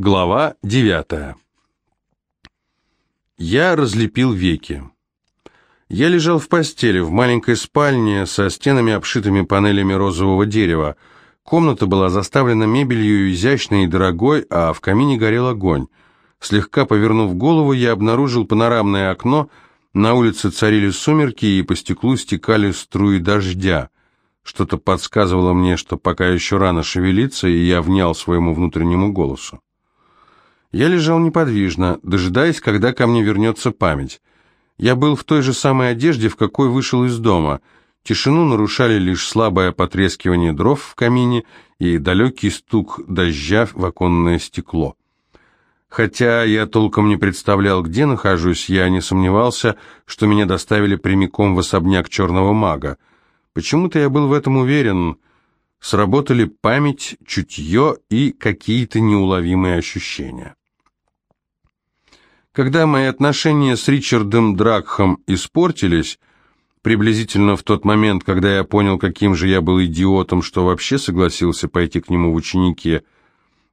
Глава девятая. Я разлепил веки. Я лежал в постели в маленькой спальне со стенами, обшитыми панелями розового дерева. Комната была заставлена мебелью изящной и дорогой, а в камине горел огонь. Слегка повернув голову, я обнаружил панорамное окно. На улице царили сумерки, и по стеклу стекали струи дождя. Что-то подсказывало мне, что пока еще рано шевелиться, и я внял своему внутреннему голосу. Я лежал неподвижно, дожидаясь, когда ко мне вернется память. Я был в той же самой одежде, в какой вышел из дома. Тишину нарушали лишь слабое потрескивание дров в камине и далекий стук дождя в оконное стекло. Хотя я толком не представлял, где нахожусь, я не сомневался, что меня доставили прямиком в особняк черного мага. Почему-то я был в этом уверен. Сработали память, чутье и какие-то неуловимые ощущения. Когда мои отношения с Ричардом Дракхом испортились, приблизительно в тот момент, когда я понял, каким же я был идиотом, что вообще согласился пойти к нему в ученики,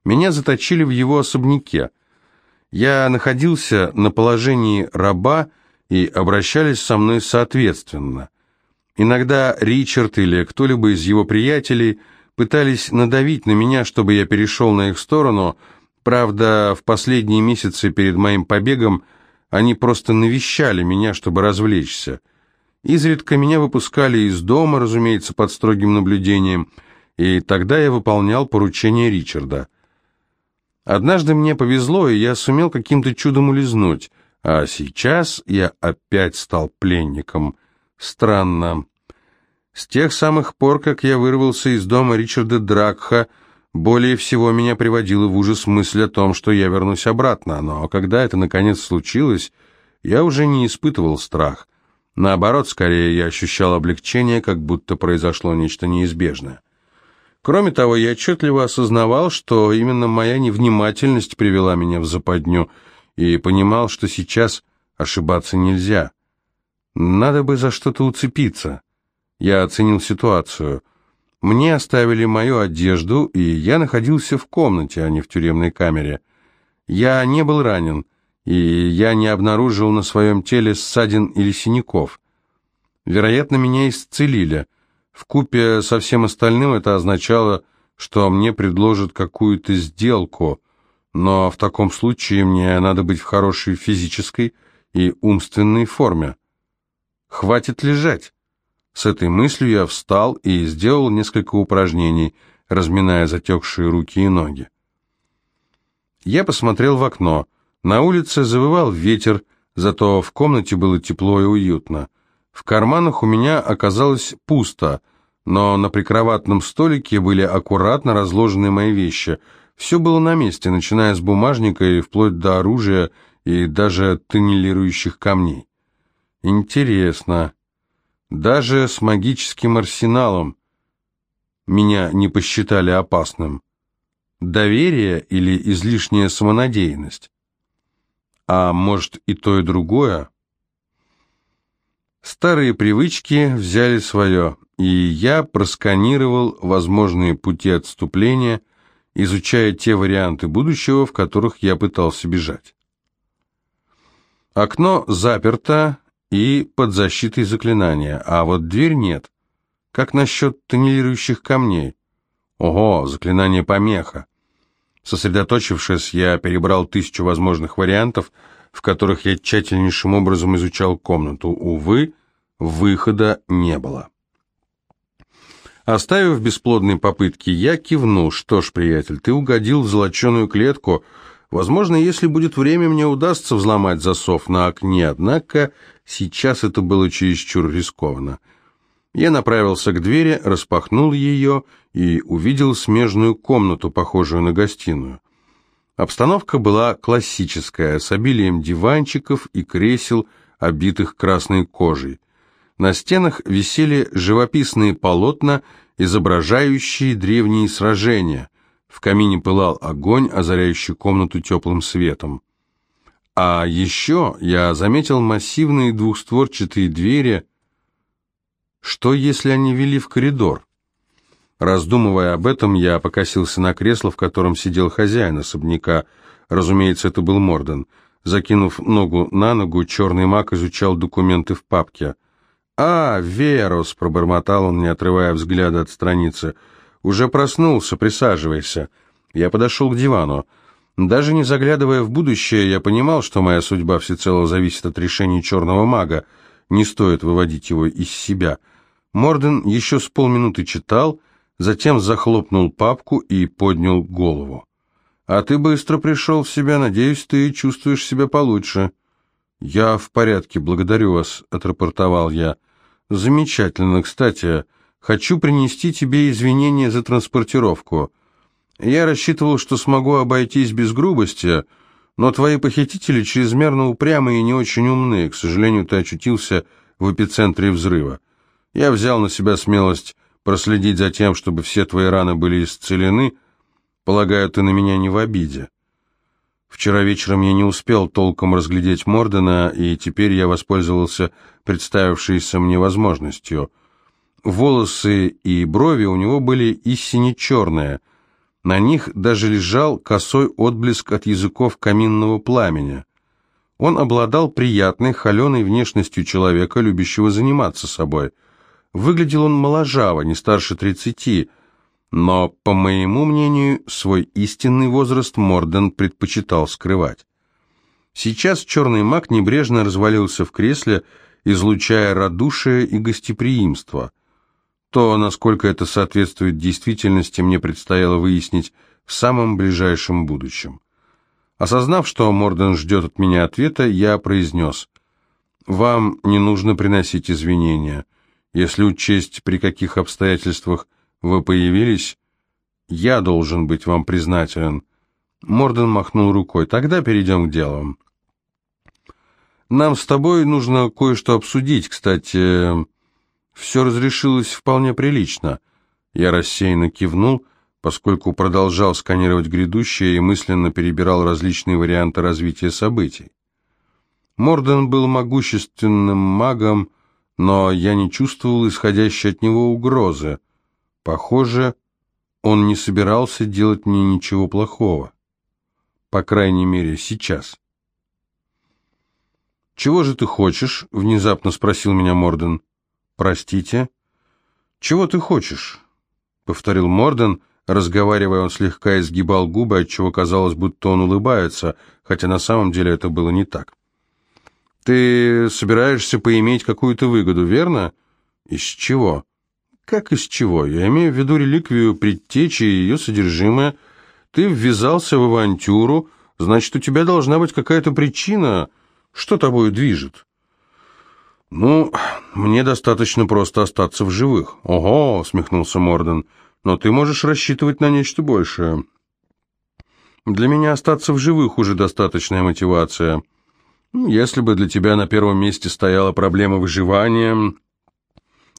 меня заточили в его особняке. Я находился на положении раба, и обращались со мной соответственно. Иногда Ричард или кто-либо из его приятелей пытались надавить на меня, чтобы я перешел на их сторону – Правда, в последние месяцы перед моим побегом они просто навещали меня, чтобы развлечься. Изредка меня выпускали из дома, разумеется, под строгим наблюдением, и тогда я выполнял поручение Ричарда. Однажды мне повезло, и я сумел каким-то чудом улизнуть, а сейчас я опять стал пленником. Странно. С тех самых пор, как я вырвался из дома Ричарда Дракха, более всего меня приводила в ужас мысль о том, что я вернусь обратно, но когда это наконец случилось, я уже не испытывал страх. Наоборот, скорее я ощущал облегчение, как будто произошло нечто неизбежное. Кроме того, я отчетливо осознавал, что именно моя невнимательность привела меня в западню, и понимал, что сейчас ошибаться нельзя. Надо бы за что-то уцепиться. Я оценил ситуацию – мне оставили мою одежду, и я находился в комнате, а не в тюремной камере. Я не был ранен, и я не обнаружил на своем теле ссадин или синяков. Вероятно, меня исцелили. В купе со всем остальным это означало, что мне предложат какую-то сделку, но в таком случае мне надо быть в хорошей физической и умственной форме. Хватит лежать. С этой мыслью я встал и сделал несколько упражнений, разминая затекшие руки и ноги. Я посмотрел в окно. На улице завывал ветер, зато в комнате было тепло и уютно. В карманах у меня оказалось пусто, но на прикроватном столике были аккуратно разложены мои вещи. Все было на месте, начиная с бумажника и вплоть до оружия и даже тоннелирующих камней. Интересно. Даже с магическим арсеналом меня не посчитали опасным. Доверие или излишняя самонадеянность? А может и то, и другое? Старые привычки взяли свое, и я просканировал возможные пути отступления, изучая те варианты будущего, в которых я пытался бежать. Окно заперто, и под защитой заклинания, а вот дверь нет. Как насчет тоннелирующих камней? Ого, заклинание помеха. Сосредоточившись, я перебрал тысячу возможных вариантов, в которых я тщательнейшим образом изучал комнату. Увы, выхода не было. Оставив бесплодные попытки, я кивнул. Что ж, приятель, ты угодил в золоченую клетку. Возможно, если будет время, мне удастся взломать засов на окне, однако Сейчас это было чересчур рискованно. Я направился к двери, распахнул ее и увидел смежную комнату, похожую на гостиную. Обстановка была классическая, с обилием диванчиков и кресел, обитых красной кожей. На стенах висели живописные полотна, изображающие древние сражения. В камине пылал огонь, озаряющий комнату теплым светом. А еще я заметил массивные двухстворчатые двери. Что, если они вели в коридор? Раздумывая об этом, я покосился на кресло, в котором сидел хозяин особняка. Разумеется, это был Морден. Закинув ногу на ногу, черный маг изучал документы в папке. «А, Верус!» — пробормотал он, не отрывая взгляда от страницы. «Уже проснулся, присаживайся». Я подошел к дивану. Даже не заглядывая в будущее, я понимал, что моя судьба всецело зависит от решений черного мага. Не стоит выводить его из себя. Морден еще с полминуты читал, затем захлопнул папку и поднял голову. «А ты быстро пришел в себя, надеюсь, ты чувствуешь себя получше». «Я в порядке, благодарю вас», — отрапортовал я. «Замечательно. Кстати, хочу принести тебе извинения за транспортировку. Я рассчитывал, что смогу обойтись без грубости, но твои похитители чрезмерно упрямые и не очень умные. К сожалению, ты очутился в эпицентре взрыва. Я взял на себя смелость проследить за тем, чтобы все твои раны были исцелены. Полагаю, ты на меня не в обиде. Вчера вечером я не успел толком разглядеть Мордена, и теперь я воспользовался представившейся мне возможностью. Волосы и брови у него были истинно черные. На них даже лежал косой отблеск от языков каминного пламени. Он обладал приятной, холеной внешностью человека, любящего заниматься собой – Выглядел он моложаво, не старше тридцати, но, по моему мнению, свой истинный возраст Морден предпочитал скрывать. Сейчас черный маг небрежно развалился в кресле, излучая радушие и гостеприимство. То, насколько это соответствует действительности, мне предстояло выяснить в самом ближайшем будущем. Осознав, что Морден ждет от меня ответа, я произнес, «Вам не нужно приносить извинения. Если учесть, при каких обстоятельствах вы появились, я должен быть вам признателен. Морден махнул рукой. Тогда перейдем к делу. Нам с тобой нужно кое-что обсудить. Кстати, все разрешилось вполне прилично. Я рассеянно кивнул, поскольку продолжал сканировать грядущее и мысленно перебирал различные варианты развития событий. Морден был могущественным магом, но я не чувствовал исходящей от него угрозы. Похоже, он не собирался делать мне ничего плохого. По крайней мере, сейчас. «Чего же ты хочешь?» — внезапно спросил меня Морден. «Простите?» «Чего ты хочешь?» — повторил Морден. Разговаривая, он слегка изгибал губы, отчего казалось, будто он улыбается, хотя на самом деле это было не так. Ты собираешься поиметь какую-то выгоду, верно? Из чего? Как из чего? Я имею в виду реликвию предтечи и ее содержимое. Ты ввязался в авантюру, значит, у тебя должна быть какая-то причина, что тобой движет. Ну, мне достаточно просто остаться в живых. Ого, усмехнулся Морден. Но ты можешь рассчитывать на нечто большее. Для меня остаться в живых уже достаточная мотивация. Если бы для тебя на первом месте стояла проблема выживания,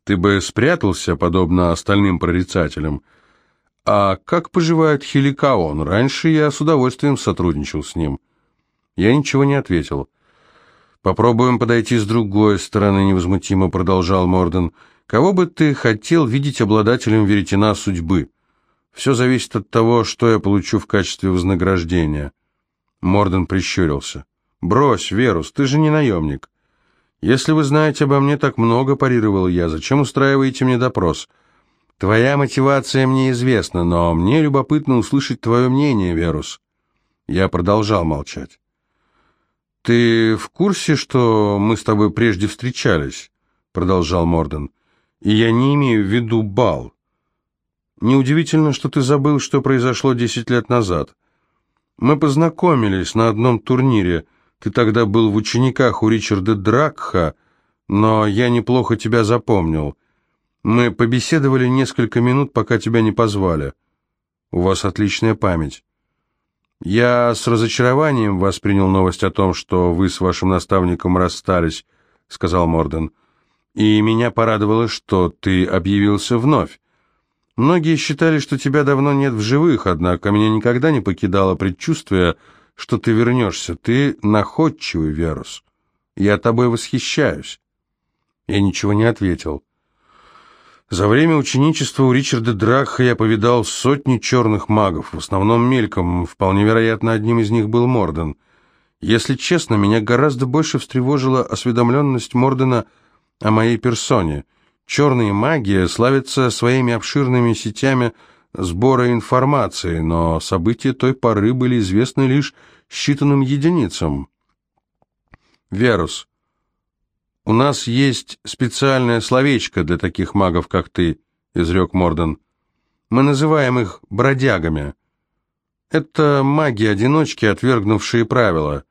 ты бы спрятался, подобно остальным прорицателям. А как поживает Хеликаон? Раньше я с удовольствием сотрудничал с ним. Я ничего не ответил. «Попробуем подойти с другой стороны», — невозмутимо продолжал Морден. «Кого бы ты хотел видеть обладателем веретена судьбы? Все зависит от того, что я получу в качестве вознаграждения». Морден прищурился. «Брось, Верус, ты же не наемник». «Если вы знаете обо мне так много», — парировал я, — «зачем устраиваете мне допрос?» «Твоя мотивация мне известна, но мне любопытно услышать твое мнение, Верус». Я продолжал молчать. «Ты в курсе, что мы с тобой прежде встречались?» — продолжал Морден. «И я не имею в виду бал. Неудивительно, что ты забыл, что произошло десять лет назад. Мы познакомились на одном турнире — ты тогда был в учениках у Ричарда Дракха, но я неплохо тебя запомнил. Мы побеседовали несколько минут, пока тебя не позвали. У вас отличная память. Я с разочарованием воспринял новость о том, что вы с вашим наставником расстались, сказал Морден. И меня порадовало, что ты объявился вновь. Многие считали, что тебя давно нет в живых, однако меня никогда не покидало предчувствие, что ты вернешься. Ты находчивый, Верус. Я тобой восхищаюсь». Я ничего не ответил. За время ученичества у Ричарда Дракха я повидал сотни черных магов, в основном мельком, вполне вероятно, одним из них был Морден. Если честно, меня гораздо больше встревожила осведомленность Мордена о моей персоне. Черные маги славятся своими обширными сетями сбора информации, но события той поры были известны лишь считанным единицам. Верус, у нас есть специальное словечко для таких магов, как ты, изрек Морден. Мы называем их бродягами. Это маги-одиночки, отвергнувшие правила.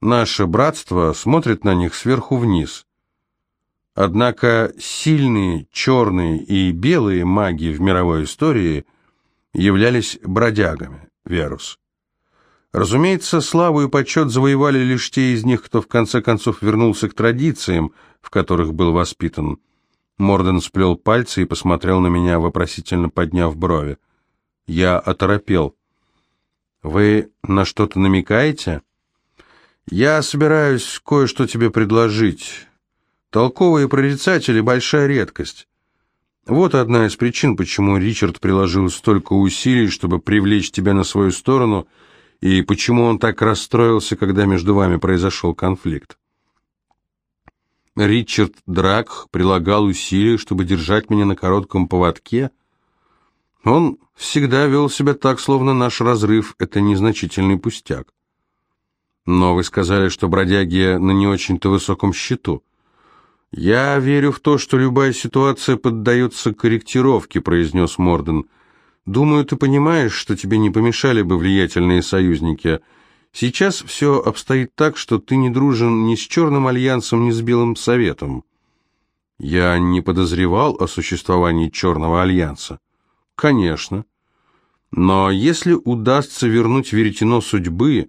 Наше братство смотрит на них сверху вниз. Однако сильные черные и белые маги в мировой истории являлись бродягами, Верус. Разумеется, славу и почет завоевали лишь те из них, кто в конце концов вернулся к традициям, в которых был воспитан. Морден сплел пальцы и посмотрел на меня, вопросительно подняв брови. Я оторопел. «Вы на что-то намекаете?» «Я собираюсь кое-что тебе предложить. Толковые прорицатели — большая редкость. Вот одна из причин, почему Ричард приложил столько усилий, чтобы привлечь тебя на свою сторону — и почему он так расстроился, когда между вами произошел конфликт. Ричард Драк прилагал усилия, чтобы держать меня на коротком поводке. Он всегда вел себя так, словно наш разрыв — это незначительный пустяк. Но вы сказали, что бродяги на не очень-то высоком счету. «Я верю в то, что любая ситуация поддается корректировке», — произнес Морден. Думаю, ты понимаешь, что тебе не помешали бы влиятельные союзники. Сейчас все обстоит так, что ты не дружен ни с Черным Альянсом, ни с Белым Советом. Я не подозревал о существовании Черного Альянса. Конечно. Но если удастся вернуть веретено судьбы,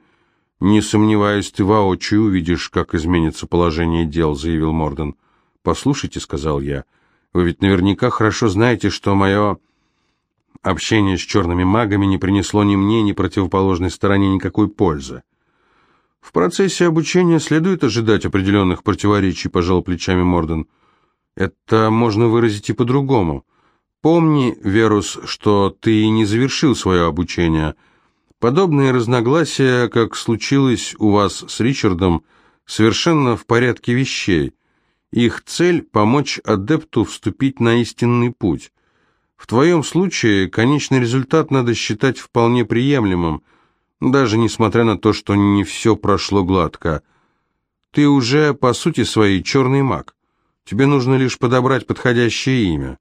не сомневаюсь, ты воочию увидишь, как изменится положение дел, заявил Морден. Послушайте, сказал я, вы ведь наверняка хорошо знаете, что мое Общение с черными магами не принесло ни мне, ни противоположной стороне никакой пользы. В процессе обучения следует ожидать определенных противоречий, пожал плечами Морден. Это можно выразить и по-другому. Помни, Верус, что ты не завершил свое обучение. Подобные разногласия, как случилось у вас с Ричардом, совершенно в порядке вещей. Их цель – помочь адепту вступить на истинный путь. В твоем случае конечный результат надо считать вполне приемлемым, даже несмотря на то, что не все прошло гладко. Ты уже, по сути своей, черный маг. Тебе нужно лишь подобрать подходящее имя».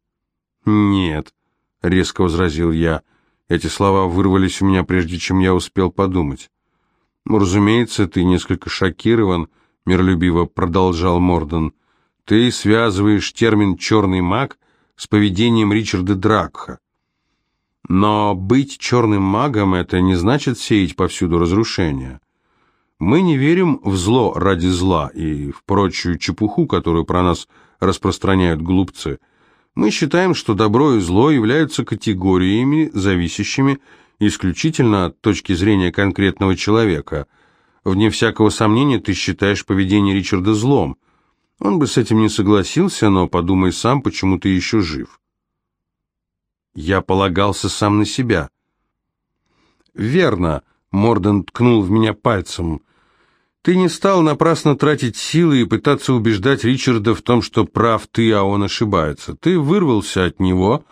«Нет», — резко возразил я. Эти слова вырвались у меня, прежде чем я успел подумать. «Ну, разумеется, ты несколько шокирован», — миролюбиво продолжал Морден. «Ты связываешь термин «черный маг» с поведением Ричарда Дракха. Но быть черным магом – это не значит сеять повсюду разрушения. Мы не верим в зло ради зла и в прочую чепуху, которую про нас распространяют глупцы. Мы считаем, что добро и зло являются категориями, зависящими исключительно от точки зрения конкретного человека. Вне всякого сомнения ты считаешь поведение Ричарда злом – он бы с этим не согласился, но подумай сам, почему ты еще жив. Я полагался сам на себя. Верно, Морден ткнул в меня пальцем. Ты не стал напрасно тратить силы и пытаться убеждать Ричарда в том, что прав ты, а он ошибается. Ты вырвался от него,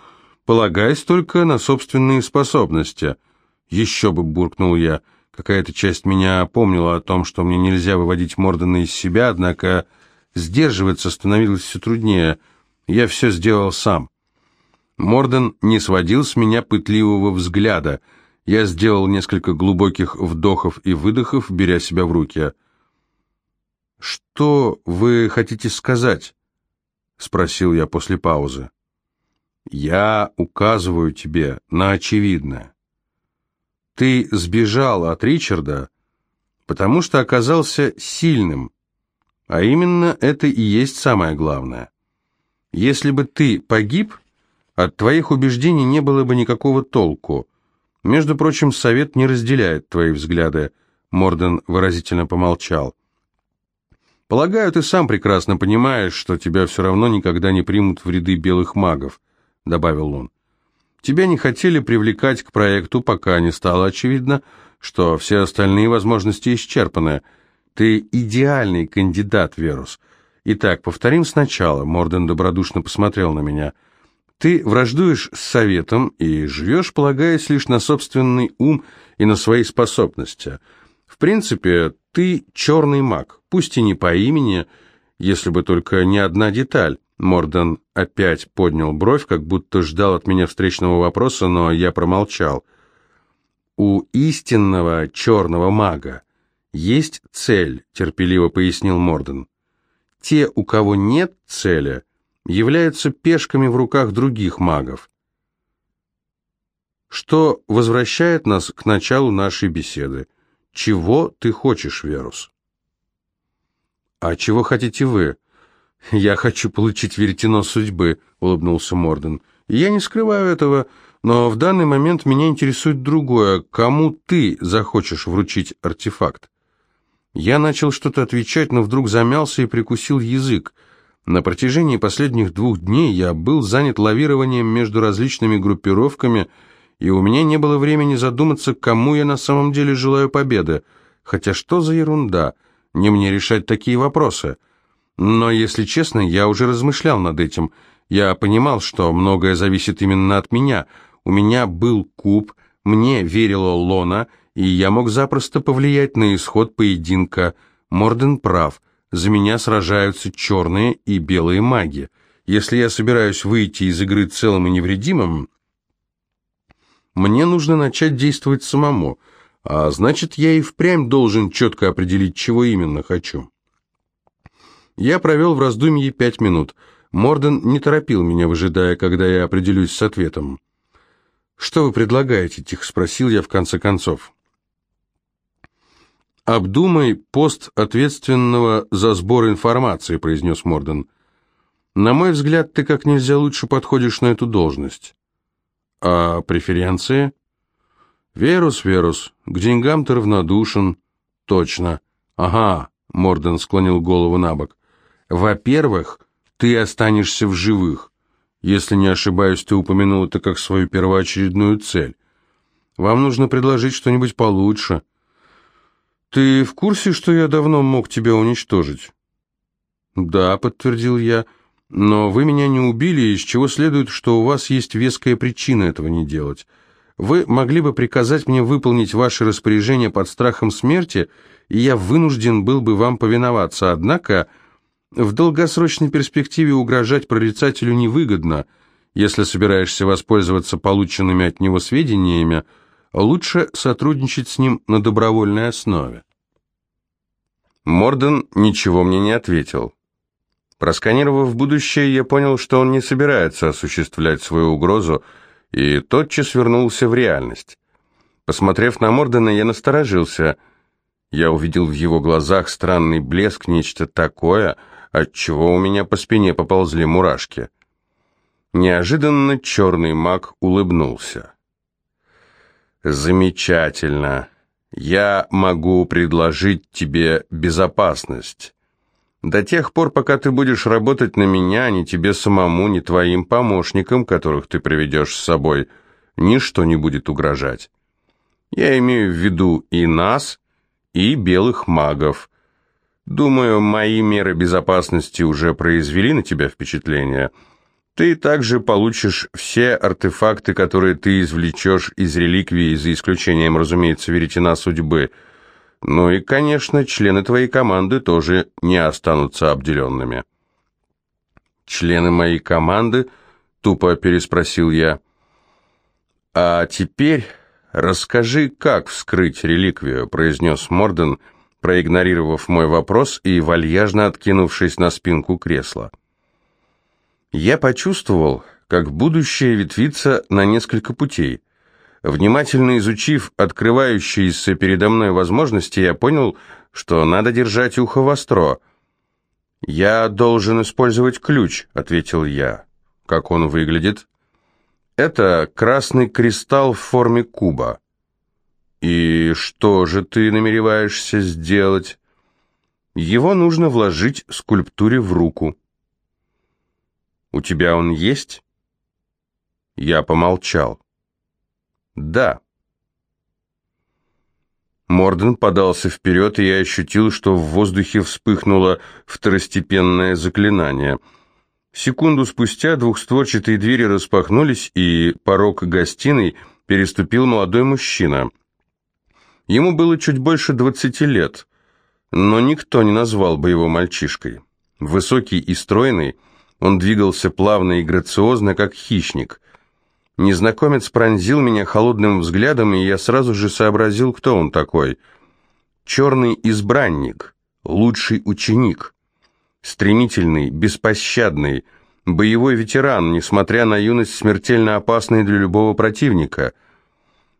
полагаясь только на собственные способности. Еще бы, буркнул я. Какая-то часть меня помнила о том, что мне нельзя выводить Мордена из себя, однако Сдерживаться становилось все труднее. Я все сделал сам. Морден не сводил с меня пытливого взгляда. Я сделал несколько глубоких вдохов и выдохов, беря себя в руки. «Что вы хотите сказать?» — спросил я после паузы. «Я указываю тебе на очевидное. Ты сбежал от Ричарда, потому что оказался сильным, а именно это и есть самое главное. Если бы ты погиб, от твоих убеждений не было бы никакого толку. Между прочим, совет не разделяет твои взгляды. Морден выразительно помолчал. Полагаю, ты сам прекрасно понимаешь, что тебя все равно никогда не примут в ряды белых магов», — добавил он. «Тебя не хотели привлекать к проекту, пока не стало очевидно, что все остальные возможности исчерпаны. Ты идеальный кандидат, Верус. Итак, повторим сначала», — Морден добродушно посмотрел на меня. «Ты враждуешь с советом и живешь, полагаясь лишь на собственный ум и на свои способности». В принципе, ты черный маг, пусть и не по имени, если бы только не одна деталь. Морден опять поднял бровь, как будто ждал от меня встречного вопроса, но я промолчал. У истинного черного мага есть цель, терпеливо пояснил Морден. Те, у кого нет цели, являются пешками в руках других магов. Что возвращает нас к началу нашей беседы – чего ты хочешь, Верус? А чего хотите вы? Я хочу получить веретено судьбы, улыбнулся Морден. Я не скрываю этого, но в данный момент меня интересует другое. Кому ты захочешь вручить артефакт? Я начал что-то отвечать, но вдруг замялся и прикусил язык. На протяжении последних двух дней я был занят лавированием между различными группировками, и у меня не было времени задуматься, кому я на самом деле желаю победы. Хотя что за ерунда, не мне решать такие вопросы. Но, если честно, я уже размышлял над этим. Я понимал, что многое зависит именно от меня. У меня был куб, мне верила Лона, и я мог запросто повлиять на исход поединка. Морден прав, за меня сражаются черные и белые маги. Если я собираюсь выйти из игры целым и невредимым, мне нужно начать действовать самому, а значит, я и впрямь должен четко определить, чего именно хочу. Я провел в раздумье пять минут. Морден не торопил меня, выжидая, когда я определюсь с ответом. «Что вы предлагаете?» – тихо спросил я в конце концов. «Обдумай пост ответственного за сбор информации», – произнес Морден. «На мой взгляд, ты как нельзя лучше подходишь на эту должность». А преференции? Верус, Верус, к деньгам ты равнодушен. Точно. Ага, Морден склонил голову на бок. Во-первых, ты останешься в живых. Если не ошибаюсь, ты упомянул это как свою первоочередную цель. Вам нужно предложить что-нибудь получше. Ты в курсе, что я давно мог тебя уничтожить? Да, подтвердил я. Но вы меня не убили, из чего следует, что у вас есть веская причина этого не делать. Вы могли бы приказать мне выполнить ваши распоряжения под страхом смерти, и я вынужден был бы вам повиноваться. Однако в долгосрочной перспективе угрожать прорицателю невыгодно. Если собираешься воспользоваться полученными от него сведениями, лучше сотрудничать с ним на добровольной основе. Морден ничего мне не ответил. Просканировав будущее, я понял, что он не собирается осуществлять свою угрозу, и тотчас вернулся в реальность. Посмотрев на Мордена, я насторожился. Я увидел в его глазах странный блеск, нечто такое, от чего у меня по спине поползли мурашки. Неожиданно черный маг улыбнулся. «Замечательно. Я могу предложить тебе безопасность». До тех пор, пока ты будешь работать на меня, ни тебе самому, ни твоим помощникам, которых ты приведешь с собой, ничто не будет угрожать. Я имею в виду и нас, и белых магов. Думаю, мои меры безопасности уже произвели на тебя впечатление. Ты также получишь все артефакты, которые ты извлечешь из реликвии, за исключением, разумеется, веретена судьбы – ну и, конечно, члены твоей команды тоже не останутся обделенными. «Члены моей команды?» — тупо переспросил я. «А теперь расскажи, как вскрыть реликвию», — произнес Морден, проигнорировав мой вопрос и вальяжно откинувшись на спинку кресла. Я почувствовал, как будущее ветвится на несколько путей — Внимательно изучив открывающиеся передо мной возможности, я понял, что надо держать ухо востро. «Я должен использовать ключ», — ответил я. «Как он выглядит?» «Это красный кристалл в форме куба». «И что же ты намереваешься сделать?» Его нужно вложить скульптуре в руку. «У тебя он есть?» Я помолчал. «Да». Морден подался вперед, и я ощутил, что в воздухе вспыхнуло второстепенное заклинание. Секунду спустя двухстворчатые двери распахнулись, и порог гостиной переступил молодой мужчина. Ему было чуть больше двадцати лет, но никто не назвал бы его мальчишкой. Высокий и стройный, он двигался плавно и грациозно, как хищник. Незнакомец пронзил меня холодным взглядом, и я сразу же сообразил, кто он такой. Черный избранник, лучший ученик. Стремительный, беспощадный, боевой ветеран, несмотря на юность, смертельно опасный для любого противника.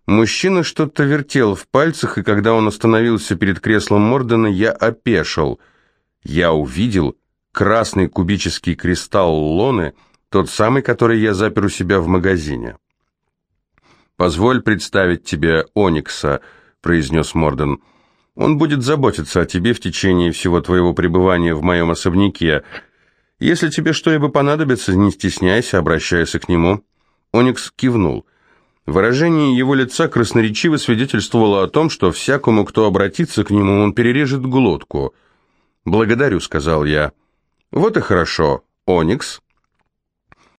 Мужчина что-то вертел в пальцах, и когда он остановился перед креслом Мордена, я опешил. Я увидел красный кубический кристалл Лоны — тот самый, который я запер у себя в магазине. «Позволь представить тебе Оникса», — произнес Морден. «Он будет заботиться о тебе в течение всего твоего пребывания в моем особняке. Если тебе что-либо понадобится, не стесняйся, обращайся к нему». Оникс кивнул. Выражение его лица красноречиво свидетельствовало о том, что всякому, кто обратится к нему, он перережет глотку. «Благодарю», — сказал я. «Вот и хорошо, Оникс».